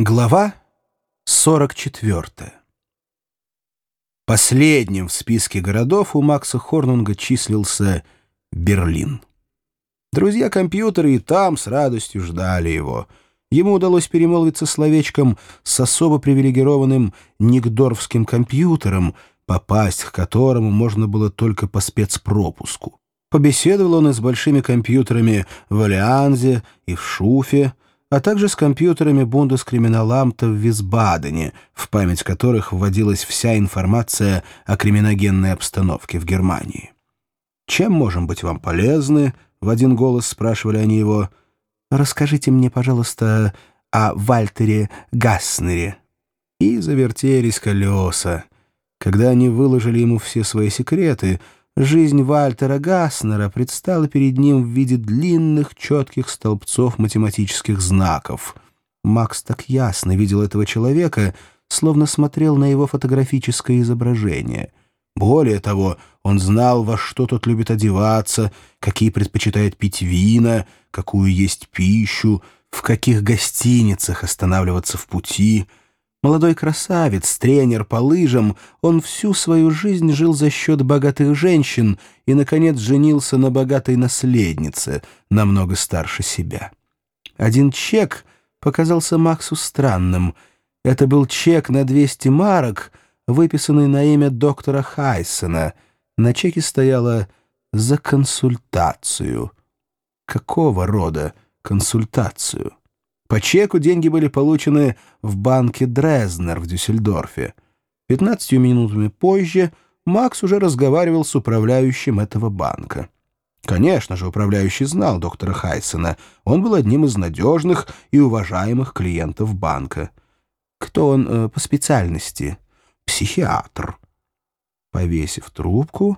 Глава 44 Последним в списке городов у Макса Хорнунга числился Берлин. Друзья-компьютеры и там с радостью ждали его. Ему удалось перемолвиться словечком с особо привилегированным Никдорфским компьютером, попасть к которому можно было только по спецпропуску. Побеседовал он и с большими компьютерами в Алианзе и в Шуфе, а также с компьютерами Бундескриминаламта в Висбадене, в память которых вводилась вся информация о криминогенной обстановке в Германии. «Чем можем быть вам полезны?» — в один голос спрашивали они его. «Расскажите мне, пожалуйста, о Вальтере Гаснере». И завертелись колеса. Когда они выложили ему все свои секреты — Жизнь Вальтера Гаснера предстала перед ним в виде длинных, четких столбцов математических знаков. Макс так ясно видел этого человека, словно смотрел на его фотографическое изображение. Более того, он знал, во что тот любит одеваться, какие предпочитает пить вина, какую есть пищу, в каких гостиницах останавливаться в пути — Молодой красавец, тренер по лыжам, он всю свою жизнь жил за счет богатых женщин и, наконец, женился на богатой наследнице, намного старше себя. Один чек показался Максу странным. Это был чек на 200 марок, выписанный на имя доктора Хайсона. На чеке стояло «за консультацию». Какого рода консультацию? По чеку деньги были получены в банке Дрезнер в Дюссельдорфе. Пятнадцатью минутами позже Макс уже разговаривал с управляющим этого банка. Конечно же, управляющий знал доктора Хайсена. Он был одним из надежных и уважаемых клиентов банка. Кто он э, по специальности? Психиатр. Повесив трубку,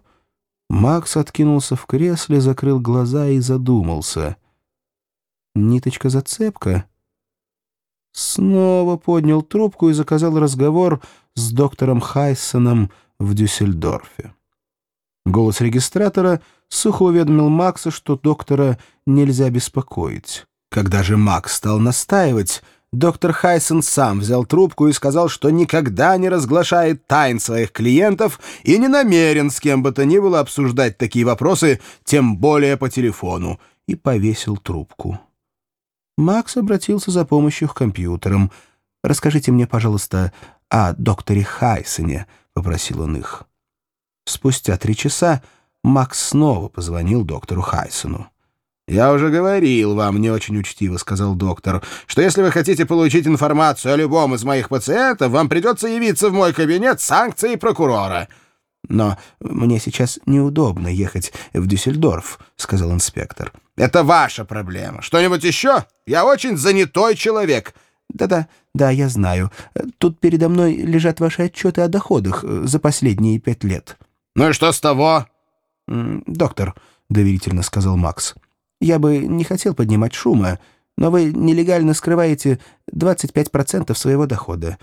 Макс откинулся в кресле, закрыл глаза и задумался. Ниточка-зацепка? Снова поднял трубку и заказал разговор с доктором Хайсоном в Дюссельдорфе. Голос регистратора сухо уведомил Макса, что доктора нельзя беспокоить. Когда же Макс стал настаивать, доктор Хайсон сам взял трубку и сказал, что никогда не разглашает тайн своих клиентов и не намерен с кем бы то ни было обсуждать такие вопросы, тем более по телефону, и повесил трубку. Макс обратился за помощью к компьютерам. «Расскажите мне, пожалуйста, о докторе Хайсене», — попросил он их. Спустя три часа Макс снова позвонил доктору Хайсену. «Я уже говорил вам, не очень учтиво», — сказал доктор, «что если вы хотите получить информацию о любом из моих пациентов, вам придется явиться в мой кабинет с санкцией прокурора». «Но мне сейчас неудобно ехать в Дюссельдорф», — сказал инспектор. «Это ваша проблема. Что-нибудь еще? Я очень занятой человек». «Да-да, да, я знаю. Тут передо мной лежат ваши отчеты о доходах э, за последние пять лет». «Ну и что с того?» «Доктор», — доверительно сказал Макс, — «я бы не хотел поднимать шума, но вы нелегально скрываете 25% своего дохода.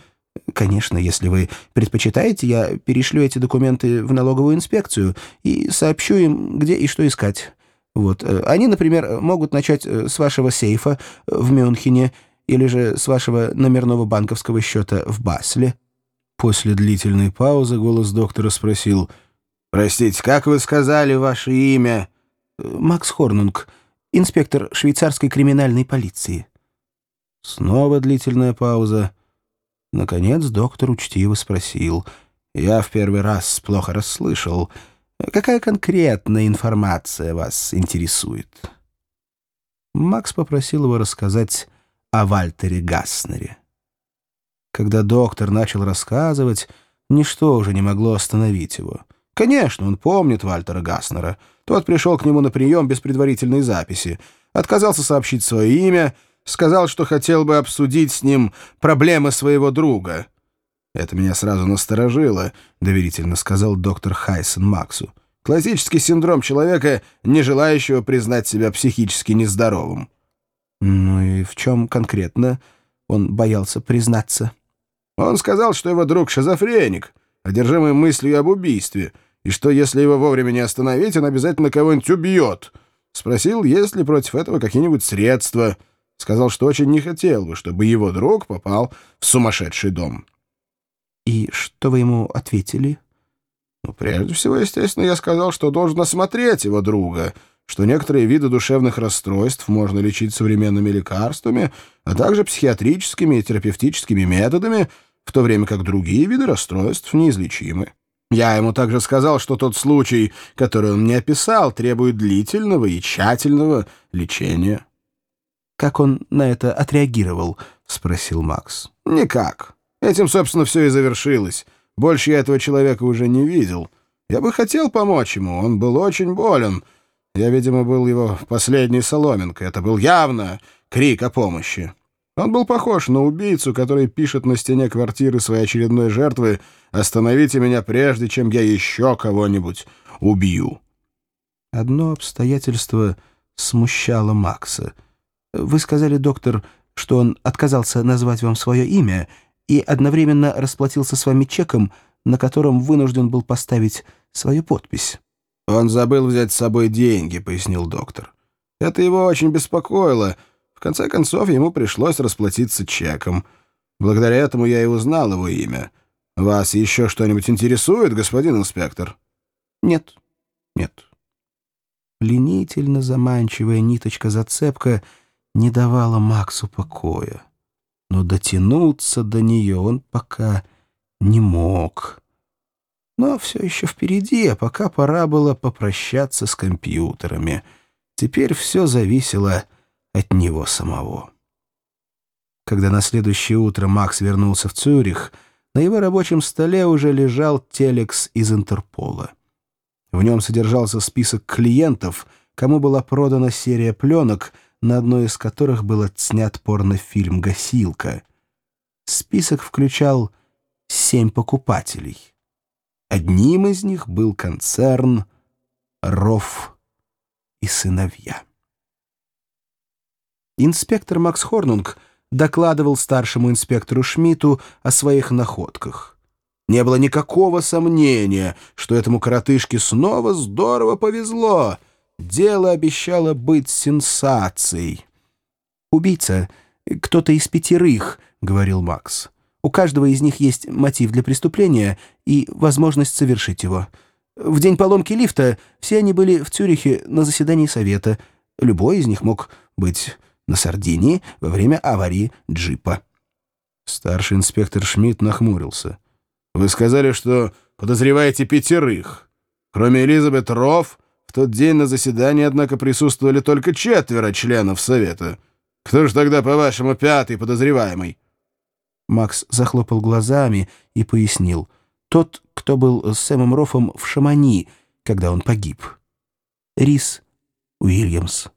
Конечно, если вы предпочитаете, я перешлю эти документы в налоговую инспекцию и сообщу им, где и что искать. Вот. Э, они, например, могут начать э, с вашего сейфа в Мюнхене или же с вашего номерного банковского счета в Басле. После длительной паузы голос доктора спросил, «Простите, как вы сказали ваше имя?» «Э, «Макс Хорнунг, инспектор швейцарской криминальной полиции». Снова длительная пауза. Наконец доктор учтиво спросил. «Я в первый раз плохо расслышал. Какая конкретная информация вас интересует?» Макс попросил его рассказать о Вальтере Гаснере. Когда доктор начал рассказывать, ничто уже не могло остановить его. Конечно, он помнит Вальтера Гаснера. Тот пришел к нему на прием без предварительной записи, отказался сообщить свое имя — Сказал, что хотел бы обсудить с ним проблемы своего друга. «Это меня сразу насторожило», — доверительно сказал доктор Хайсон Максу. «Классический синдром человека, не желающего признать себя психически нездоровым». «Ну и в чем конкретно он боялся признаться?» Он сказал, что его друг шизофреник, одержимый мыслью об убийстве, и что, если его вовремя не остановить, он обязательно кого-нибудь убьет. Спросил, есть ли против этого какие-нибудь средства — Сказал, что очень не хотел бы, чтобы его друг попал в сумасшедший дом. «И что вы ему ответили?» «Ну, прежде всего, естественно, я сказал, что должен осмотреть его друга, что некоторые виды душевных расстройств можно лечить современными лекарствами, а также психиатрическими и терапевтическими методами, в то время как другие виды расстройств неизлечимы. Я ему также сказал, что тот случай, который он мне описал, требует длительного и тщательного лечения. «Как он на это отреагировал?» — спросил Макс. «Никак. Этим, собственно, все и завершилось. Больше я этого человека уже не видел. Я бы хотел помочь ему, он был очень болен». Я, видимо, был его последней соломинкой. Это был явно крик о помощи. Он был похож на убийцу, который пишет на стене квартиры своей очередной жертвы «Остановите меня прежде, чем я еще кого-нибудь убью». Одно обстоятельство смущало Макса. Вы сказали, доктор, что он отказался назвать вам свое имя и одновременно расплатился с вами чеком, на котором вынужден был поставить свою подпись. «Он забыл взять с собой деньги», — пояснил доктор. «Это его очень беспокоило. В конце концов, ему пришлось расплатиться чеком. Благодаря этому я и узнал его имя. Вас еще что-нибудь интересует, господин инспектор?» «Нет, нет». Ленительно заманчивая ниточка-зацепка не давала Максу покоя. Но дотянуться до нее он пока не мог. Но все еще впереди, а пока пора было попрощаться с компьютерами. Теперь все зависело от него самого. Когда на следующее утро Макс вернулся в Цюрих, на его рабочем столе уже лежал телекс из Интерпола. В нем содержался список клиентов, кому была продана серия пленок, на одной из которых был отснят порнофильм «Гасилка». Список включал семь покупателей — Одним из них был концерн «Ров и сыновья». Инспектор Макс Хорнунг докладывал старшему инспектору Шмидту о своих находках. Не было никакого сомнения, что этому коротышке снова здорово повезло. Дело обещало быть сенсацией. «Убийца — кто-то из пятерых», — говорил Макс. У каждого из них есть мотив для преступления и возможность совершить его. В день поломки лифта все они были в Цюрихе на заседании совета. Любой из них мог быть на Сардинии во время аварии джипа. Старший инспектор Шмидт нахмурился. «Вы сказали, что подозреваете пятерых. Кроме Элизабет Рофф, в тот день на заседании, однако, присутствовали только четверо членов совета. Кто же тогда, по-вашему, пятый подозреваемый?» Макс захлопал глазами и пояснил. Тот, кто был с Сэмом Рофом в Шамани, когда он погиб. Рис Уильямс.